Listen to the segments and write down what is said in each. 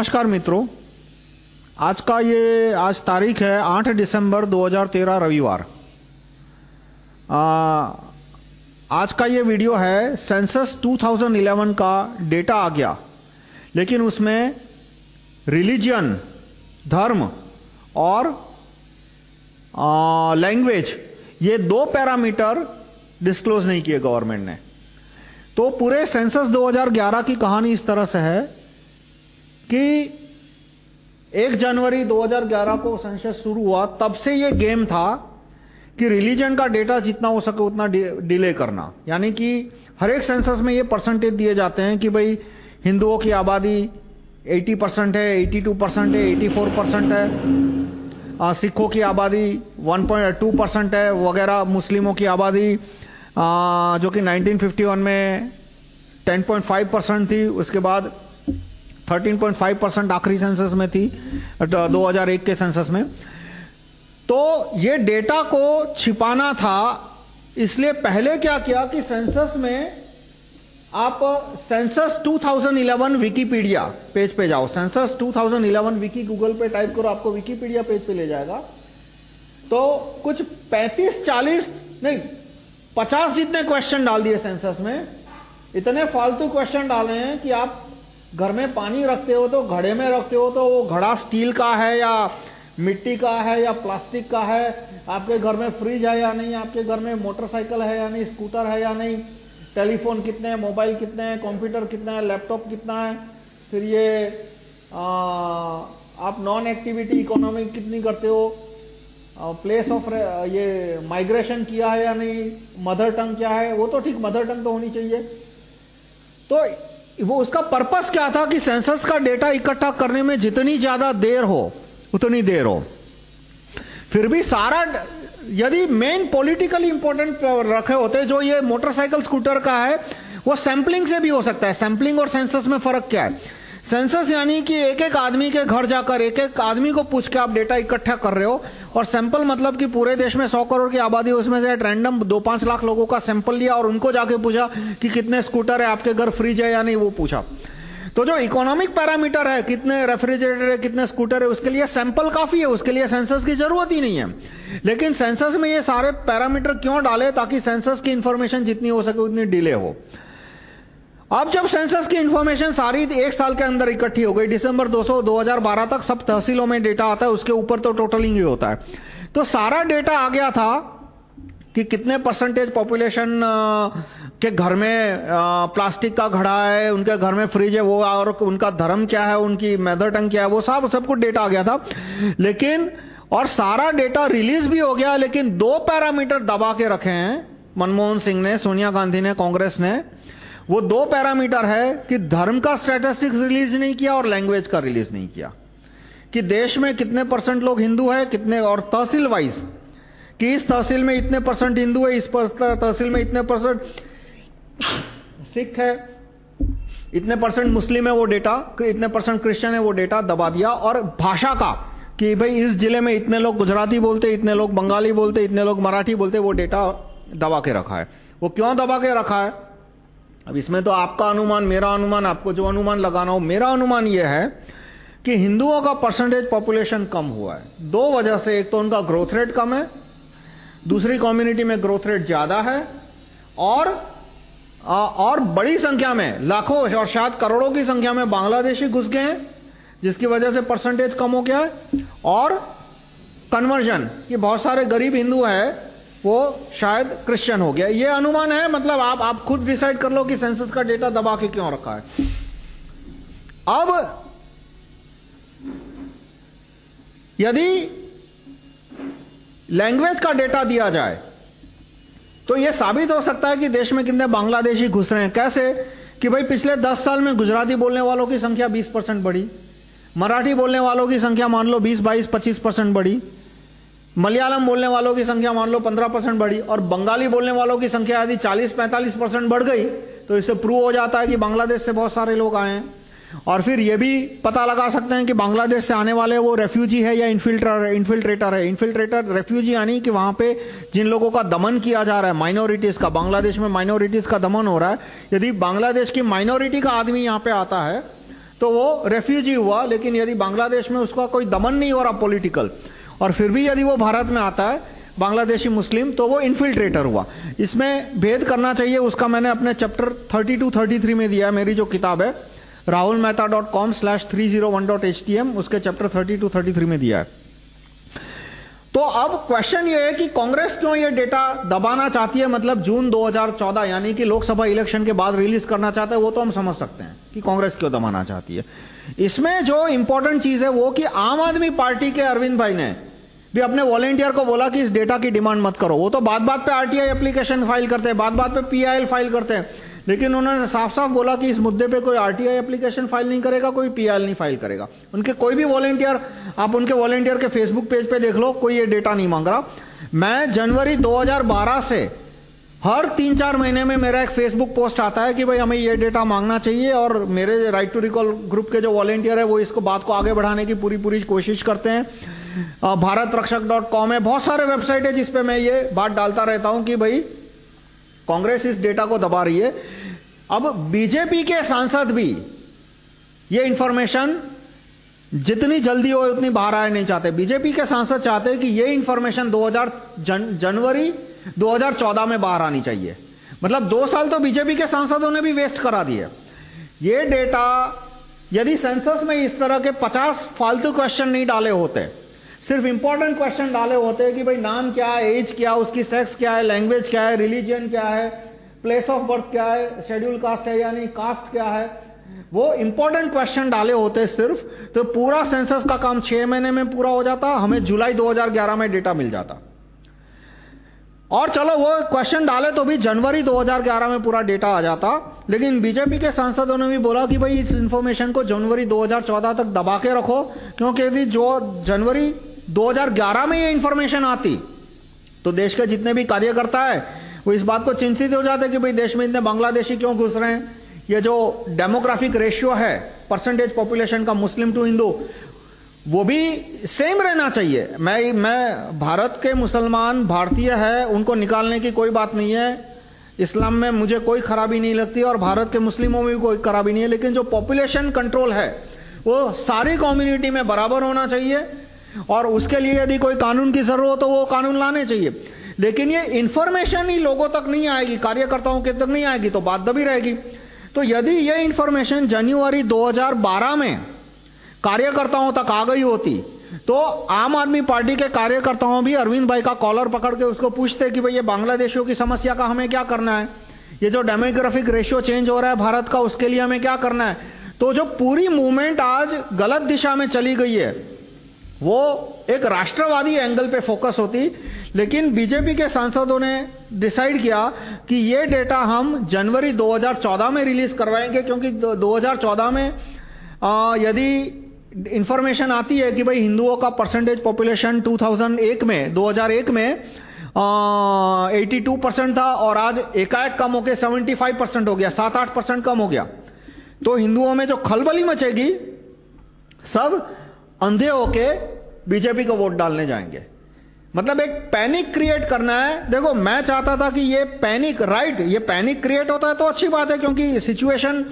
नमस्कार मित्रों, आज का ये, आज तारीख है 8 दिसंबर 2013 रविवार। आज का ये वीडियो है सेंसस 2011 का डेटा आ गया, लेकिन उसमें रिलीजन धर्म और लैंग्वेज, ये दो पैरामीटर डिस्क्लोज नहीं किए गवर्नमेंट ने। तो पूरे सेंसस 2011 की कहानी इस तरह से है कि 1 जनवरी 2011 को सेंसस शुरू हुआ, तब से ये गेम था कि रिलीजन का डेटा जितना हो सके उतना डिले करना। यानी कि हर एक सेंसस में ये परसेंटेज दिए जाते हैं कि भाई हिंदुओं की आबादी 80 परसेंट है 82 परसेंट है 84 परसेंट है सिखों की आबादी 1.2 परसेंट है, वगैरह मुस्लिमों की आबादी जो कि 1951 में 10.5 परसेंट थी, उसके बाद 13.5 परसेंट आखिरी सेंसस में थी 2001 के सेंसस में। तो ये डेटा को छिपाना था, इसलिए पहले क्या किया कि सेंसस में आप सेंसस 2011 विकीपीडिया पेज पे जाओ। सेंसस 2011 विकी गूगल पे टाइप करो, आपको विकीपीडिया पेज पे ले जाएगा। तो कुछ 35 40 नहीं 50 जितने क्वेश्चन डाल दिए सेंसस में, इतने फालतू क्वेश्चन डाले हैं कि आप घर में पानी रखते हो तो घड़े में रखते हो तो वो घड़ा स्टील का है या मिट्टी का है या प्लास्टिक का है? आपके घर में फ्रिज है या नहीं? आपके घर में मोटरसाइकिल है या नहीं? स्कूटर है या नहीं? टेलीफोन कितने हैं? मोबाइल कितने हैं? कंप्यूटर कितना है? लैपटॉप कितना है? फिर ये आ, आप नॉन एक्टिविटी इकोनॉमी कितनी करते हो? प्लेस ऑफ़ ये माइग्रेशन किया है या नहीं? मदर टंग क्या है? वो तो ठीक मदर टंग तो होनी चाहिए। तो वो उसका पर्पस क्या था कि सेंसस का डेटा इकट्ठा करने में जितनी ज़्यादा देर हो, उतनी देर हो। फिर भी सारा यदि मेन पॉलिटिकली इंपॉर्टेंट रखे होते, जो ये मोटरसाइकिल स्कूटर का है, वो सैंपलिंग से भी हो सकता है। सैंपलिंग और सेंसस में फ़र्क क्या है? सेंसस यानी कि एक एक आदमी के घर जाकर एक एक आदमी को पूछ के आप डेटा इकट्ठा कर रहे हो और सैंपल मतलब कि पूरे देश में 100 करोड़ की आबादी, उसमें से रैंडम दो पाँच लाख लोगों का सैंपल लिया और उनको जाके पूछा कि कितने स्कूटर है, आपके घर फ्रिज है या नहीं, वो पूछा। तो जो इकोनॉमिक पैरामीटर है, कितने रेफ्रिजरेटर है, कितने स्कूटर है, उसके लिए सैंपल काफ़ी है, उसके लिए सेंसस की ज़रूरत ही नहीं है। लेकिन सेंसस में ये सारे पैरामीटर क्यों डाले ताकि सेंसस की इंफॉर्मेशन जितनी हो सके उतनी डिले हो? अब जब सेंसस की इंफॉर्मेशन सारी एक साल के अंदर इकट्ठी हो गई, दिसंबर 200 2012 तक सब तहसीलों में डेटा आता है, उसके ऊपर तो टोटलिंग ही होता है। तो सारा डेटा आ गया था कि कितने परसेंटेज पॉपुलेशन के घर में प्लास्टिक का घड़ा है, उनके घर में फ्रिज है, वो और उनका धर्म क्या है, उनकी मेदर टंग क्या है, वो सब सब कुछ डेटा आ गया था। लेकिन, और सारा डेटा रिलीज़ भी हो गया, लेकिन दो पैरामीटर दबा के रखे हैं, मनमोहन सिंह ने, सोनिया गांधी ने, कांग्रेस ने। वो दो पैरामीटर है कि धर्म का स्टैटिस्टिक्स रिलीज़ नहीं किया और लैंग्वेज का रिलीज़ नहीं किया। कि देश में कितने परसेंट लोग हिंदू है, कितने और तहसील वाइज कि इस तहसील में इतने परसेंट हिंदू है, इस तहसील में इतने परसेंट सिख है, इतने परसेंट मुस्लिम है वो डेटा इतने परसेंट क्रिश्चियन है वो डेटा दबा दिया और भाषा का कि भाई इस ज़िले में इतने लोग गुजराती बोलते, इतने लोग बंगाली बोलते, इतने लोग मराठी बोलते, वो डेटा दबा के रखा है। वो क्यों दबा के रखा है? अब इसमें तो आपका अनुमान मेरा अनुमान आपको जो अनुमान लगाना हो मेरा अनुमान यह है कि हिंदुओं का परसेंटेज पॉपुलेशन कम हुआ है। दो वजह से एक तो उनका ग्रोथ रेट कम है दूसरी कम्युनिटी में ग्रोथ रेट ज़्यादा है और आ, और बड़ी संख्या में लाखों और शायद करोड़ों की संख्या में बांग्लादेशी घुस गए हैं जिसकी वजह से परसेंटेज कम हो गया है और कन्वर्जन ये बहुत सारे गरीब हिंदू हैं वो शायद क्रिश्चियन हो गया। ये अनुमान है मतलब आप आप खुद डिसाइड कर लो कि सेंसस का डेटा दबा के क्यों रखा है। अब यदि लैंग्वेज का डेटा दिया जाए तो यह साबित हो सकता है कि देश में कितने बांग्लादेशी घुस रहे हैं। कैसे? कि भाई पिछले 10 साल में गुजराती बोलने वालों की संख्या 20 परसेंट बढ़ी मराठी बोलने वालों की संख्या मान लो 20, 22, 25 परसेंट बढ़ी मलयालम बोलने वालों की संख्या मान लो 15 परसेंट बढ़ी और बंगाली बोलने वालों की संख्या यदि 40-45 परसेंट बढ़ गई तो इससे प्रूव हो जाता है कि बांग्लादेश से बहुत सारे लोग आए हैं। और फिर ये भी पता लगा सकते हैं कि बांग्लादेश से आने वाले वो रेफ्यूजी है या इन्फिल्टर इन्फिल्ट्रेटर है। इन्फिल्ट्रेटर रेफ्यूजी यानी कि वहाँ पे जिन लोगों का दमन किया जा रहा है माइनॉरिटीज का, बांग्लादेश में माइनॉरिटीज का दमन हो रहा है। यदि बांग्लादेश की माइनॉरिटी का आदमी यहाँ पे आता है तो वो रेफ्यूजी हुआ, लेकिन यदि बांग्लादेश में उसका कोई दमन नहीं हो रहा पॉलिटिकल और फिर भी यदि वो भारत में आता है, बांग्लादेशी मुस्लिम तो वो इन्फिल्ट्रेटर हुआ। इसमें भेद करना चाहिए, उसका मैंने अपने चैप्टर 32 33 में दिया है, मेरी जो किताब है Rahul Mehta dot com slash three zero one dot H T M उसके चैप्टर 32 33 में दिया है। तो अब क्वेश्चन ये है कि कांग्रेस क्यों ये डेटा दबाना चाहती है? मतलब जून 2014 यानी कि लोकसभा इलेक्शन के बाद रिलीज़ करना चाहता है, वो तो हम समझ सकते हैं कि कांग्रेस क्यों दबाना चाहती है। इसमें जो इंपॉर्टेंट चीज़ है, वो कि आम आदमी पार्टी के अरविंद भाई ने भी अपने वॉलेंटियर को बोला कि इस डेटा की डिमांड मत करो। वो तो बात बात पे आरटीआई एप्लीकेशन फ़ाइल करते हैं बात बात पे पीआईएल फ़ाइल करते हैं। लेकिन उन्होंने साफ़ साफ़ बोला कि इस मुद्दे पे कोई आरटीआई एप्लीकेशन फ़ाइल नहीं करेगा, कोई पीआईएल नहीं फ़ाइल करेगा। उनके कोई भी वॉलेंटियर आप उनके वॉलेंटियर के फेसबुक पेज पे देख लो, कोई ये डेटा नहीं मांग रहा। मैं जनवरी 2012 से हर तीन चार महीने में मेरा एक फेसबुक पोस्ट आता है कि भाई हमें ये डेटा मांगना चाहिए और मेरे राइट टू रिकॉल ग्रुप के जो वॉलेंटियर है वो इसको बात को आगे बढ़ाने की पूरी पूरी कोशिश करते हैं। भारत रक्षक डॉट कॉम है बहुत सारे वेबसाइट है जिसपे मैं ये बात डालता रहता हूँ कि भाई कांग्रेस इस डेटा को दबा रही है। अब बीजेपी के सांसद भी ये इंफॉर्मेशन जितनी जल्दी हो उतनी बाहर आए नहीं चाहते। बीजेपी के सांसद चाहते हैं कि ये इंफॉर्मेशन 2000 जन, जनवरी 2014 में बाहर आनी चाहिए। मतलब दो साल तो बीजेपी के सांसदों ने भी वेस्ट करा दिए। ये डेटा यदि सेंसस में इस तरह के 50 फालतू क्वेश्चन नहीं डाले होते, सिर्फ़ इंपॉर्टेंट क्वेश्चन डाले होते कि भाई नाम क्या है एज क्या उसकी सेक्स क्या है लैंग्वेज क्या है रिलीजियन क्या है प्लेस ऑफ़ बर्थ क्या है शेड्यूल कास्ट है यानी कास्ट क्या है, वो इंपॉर्टेंट क्वेश्चन डाले होते सिर्फ़ तो पूरा सेंसस का काम छह महीने में पूरा हो जाता, हमें जुलाई 2011 में डेटा मिल जाता। और चलो वो क्वेश्चन डाले तो भी जनवरी 2011 में पूरा डेटा आ जाता। लेकिन बीजेपी के सांसदों ने भी बोला कि भाई इस इंफॉर्मेशन को जनवरी 2014 तक दबा के रखो, क्योंकि यदि जो जनवरी 2011 में ये इंफॉर्मेशन आती तो देश के जितने भी कार्यकर्ता है, वो इस बात को चिंतित हो जाते कि भाई देश में इतने बांग्लादेशी क्यों घुस रहे हैं? ये जो डेमोग्राफिक रेशियो है परसेंटेज पॉपुलेशन का मुस्लिम टू हिंदू वो भी सेम रहना चाहिए। मैं मैं भारत के मुसलमान, भारतीय है, उनको निकालने की कोई बात नहीं है। इस्लाम में मुझे कोई खराबी नहीं लगती और भारत के मुस्लिमों में भी कोई खराबी नहीं है, लेकिन जो पॉपुलेशन कंट्रोल है, वो सारी कम्युनिटी में बराबर होना चाहिए। और उसके लिए यदि कोई कानून की ज़रूरत हो तो वो कानून लाने चाहिए। लेकिन ये इंफॉर्मेशन ही लोगों तक नहीं आएगी, कार्यकर्ताओं के तक नहीं आएगी तो बात दबी रहेगी। तो यदि ये इंफॉर्मेशन जनवरी 2012 में कार्यकर्ताओं तक आ गई होती। तो आम आदमी पार्टी के कार्यकर्ताओं भी अरविंद भाई का कॉलर पकड़ के उसको पूछते कि भाई ये बांग्लादेशियों की समस्या का हमें क्या करना है? ये जो डेमोग्राफिक रेशियो चेंज हो रहा है भारत का, उसके लिए हमें क्या करना है? तो जो पूरी मूवमेंट आज गलत दिशा में चली गई है, वो एक राष्ट्रवादी एंगल पे फोकस होती। लेकिन बीजेपी के सांसदों ने डिसाइड किया कि ये डेटा हम जनवरी 2014 में रिलीज़ करवाएँगे, क्योंकि 2014 में यदि इंफॉर्मेशन आती है कि भाई हिंदुओं का परसेंटेज पॉपुलेशन 2001 में 2001 में आ, 82 परसेंट था और आज एकाएक कम हो गया 75 परसेंट हो गया 7-8 परसेंट कम हो गया। तो हिंदुओं में जो खलबली मचेगी सब अंधे होके बीजेपी को वोट डालने जाएँगे। मतलब एक पैनिक क्रिएट करना है। देखो मैं चाहता था कि ये पैनिक राइट ये पैनिक क्रिएट होता है तो अच्छी बात है क्योंकि सिचुएशन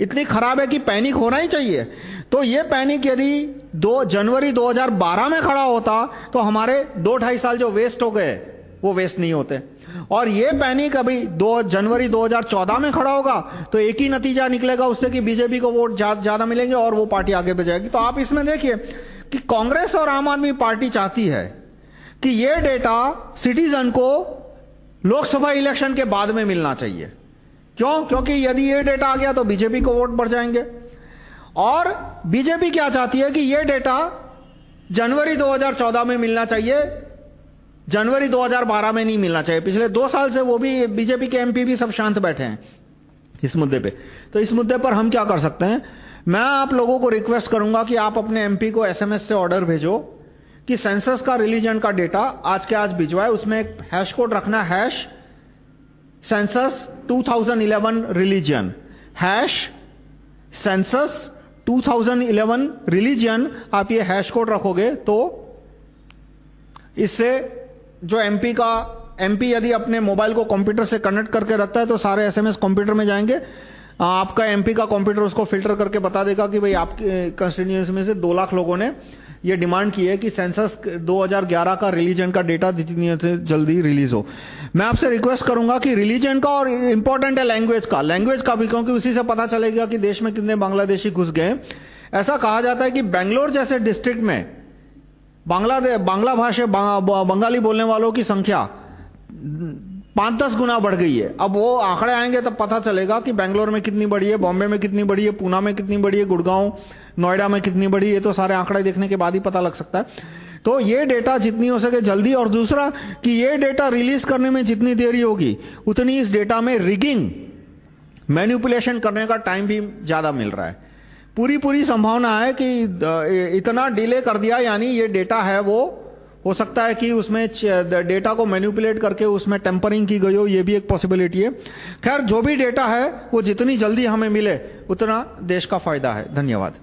इतनी खराब है कि पैनिक होना ही चाहिए। तो ये पैनिक यदि दो जनवरी 2012 में खड़ा होता तो हमारे दो ढाई साल जो वेस्ट हो गए, वो वेस्ट नहीं होते। और ये पैनिक अभी दो जनवरी 2014 में खड़ा होगा तो एक ही नतीजा निकलेगा उससे कि बीजेपी को वोट ज़्यादा मिलेंगे और वो पार्टी आगे बढ़ तो आप इसमें देखिए कि कांग्रेस और आम आदमी पार्टी चाहती है कि ये डेटा सिटीजन को लोकसभा इलेक्शन के बाद में मिलना चाहिए। क्यों? क्योंकि यदि ये डेटा आ गया तो बीजेपी को वोट बढ़ जाएँगे। और बीजेपी क्या चाहती है कि ये डेटा जनवरी 2014 में मिलना चाहिए, जनवरी 2012 में नहीं मिलना चाहिए। पिछले दो साल से वो भी बीजेपी के एमपी भी सब शांत बैठे हैं इस मुद्दे पे। तो इस मुद्दे पर हम क्या कर सकते हैं? मैं आप लोगों को रिक्वेस्ट करूँगा कि आप अपने एमपी को एसएमएस से ऑर्डर भेजो कि सेंसस का रिलीजन का डेटा आज के आज भिजवाए। उसमें एक हैश कोड रखना hash census 2011 religion hash census 2011 religion आप ये हैश कोड रखोगे तो इससे जो एमपी का एमपी यदि अपने मोबाइल को कंप्यूटर से कनेक्ट करके रखता है तो सारे एसएमएस कंप्यूटर में जाएँगे। आपका एमपी का कंप्यूटर उसको फ़िल्टर करके बता देगा कि भाई आपके कंस्टिट्यूएंसी में से दो लाख लोगों ने ये डिमांड की है कि सेंसस 2011 का रिलीजन का डेटा जितनी से जल्दी रिलीज़ हो। मैं आपसे रिक्वेस्ट करूँगा कि रिलीजन का और इंपॉर्टेंट है लैंग्वेज का। लैंग्वेज का भी, क्योंकि उसी से पता चलेगा कि देश में कितने बांग्लादेशी घुस गए ऐसा कहा जाता है कि बेंगलोर जैसे डिस्ट्रिक्ट में बांग्लादेश बांग्ला भाषा बंगाली बोलने वालों की संख्या पाँच दस गुना बढ़ गई है। अब वो आंकड़े आएँगे तब पता चलेगा कि बेंगलोर में कितनी बड़ी है, बॉम्बे में कितनी बड़ी है पूना में कितनी बड़ी है, गुड़गांव नोएडा में कितनी बड़ी, ये तो सारे आंकड़े देखने के बाद ही पता लग सकता है। तो ये डेटा जितनी हो सके जल्दी, और दूसरा कि ये डेटा रिलीज़ करने में जितनी देरी होगी, उतनी इस डेटा में रिगिंग, मैन्युपुलेशन करने का टाइम भी ज़्यादा मिल रहा है। पूरी पूरी संभावना है कि इतना डिले कर दिया, यानी ये डेटा है वो, हो सकता है कि उसमें डेटा को मैन्युपुलेट करके उसमें टेम्परिंग की गई हो, ये भी एक पॉसिबिलिटी है। खैर, जो भी डेटा है, वो जितनी जल्दी हमें मिले, उतना देश का फ़ायदा है। धन्यवाद।